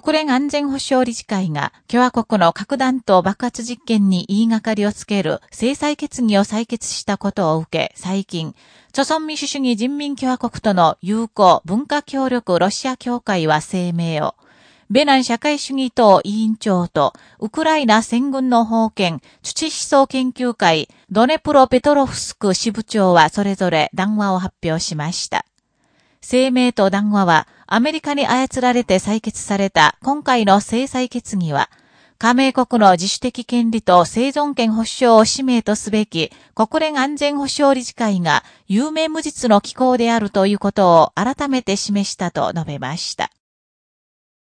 国連安全保障理事会が共和国の核弾頭爆発実験に言いがかりをつける制裁決議を採決したことを受け、最近、朝鮮民主主義人民共和国との友好文化協力ロシア協会は声明を、ベナン社会主義党委員長と、ウクライナ戦軍の封建、土思想研究会、ドネプロペトロフスク支部長はそれぞれ談話を発表しました。声明と談話は、アメリカに操られて採決された今回の制裁決議は、加盟国の自主的権利と生存権保障を使命とすべき国連安全保障理事会が有名無実の機構であるということを改めて示したと述べました。